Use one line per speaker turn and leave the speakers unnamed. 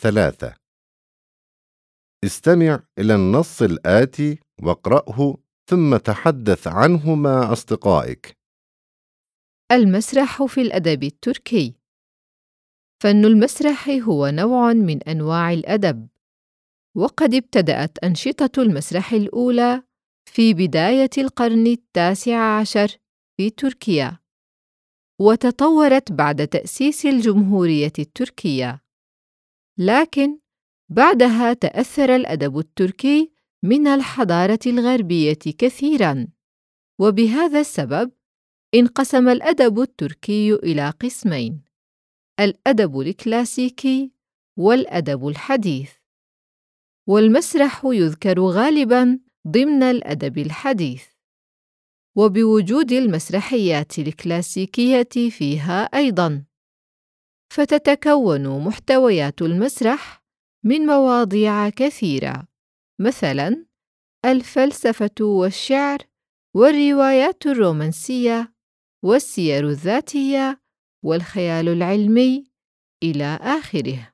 ثلاثة. استمع إلى النص الآتي واقرأه ثم تحدث عنه مع أصدقائك.
المسرح في الأدب التركي. فن المسرح هو نوع من أنواع الأدب وقد ابتدأت أنشطة المسرح الأولى في بداية القرن التاسع عشر في تركيا وتطورت بعد تأسيس الجمهورية التركية. لكن بعدها تأثر الأدب التركي من الحضارة الغربية كثيرًا. وبهذا السبب انقسم الأدب التركي إلى قسمين الأدب الكلاسيكي والأدب الحديث. والمسرح يذكر غالبًا ضمن الأدب الحديث. وبوجود المسرحيات الكلاسيكية فيها أيضًا. فتتكون محتويات المسرح من مواضيع كثيرة مثلاً الفلسفة والشعر والروايات الرومانسية والسير الذاتية والخيال العلمي إلى آخره.